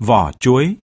vỏ chuối.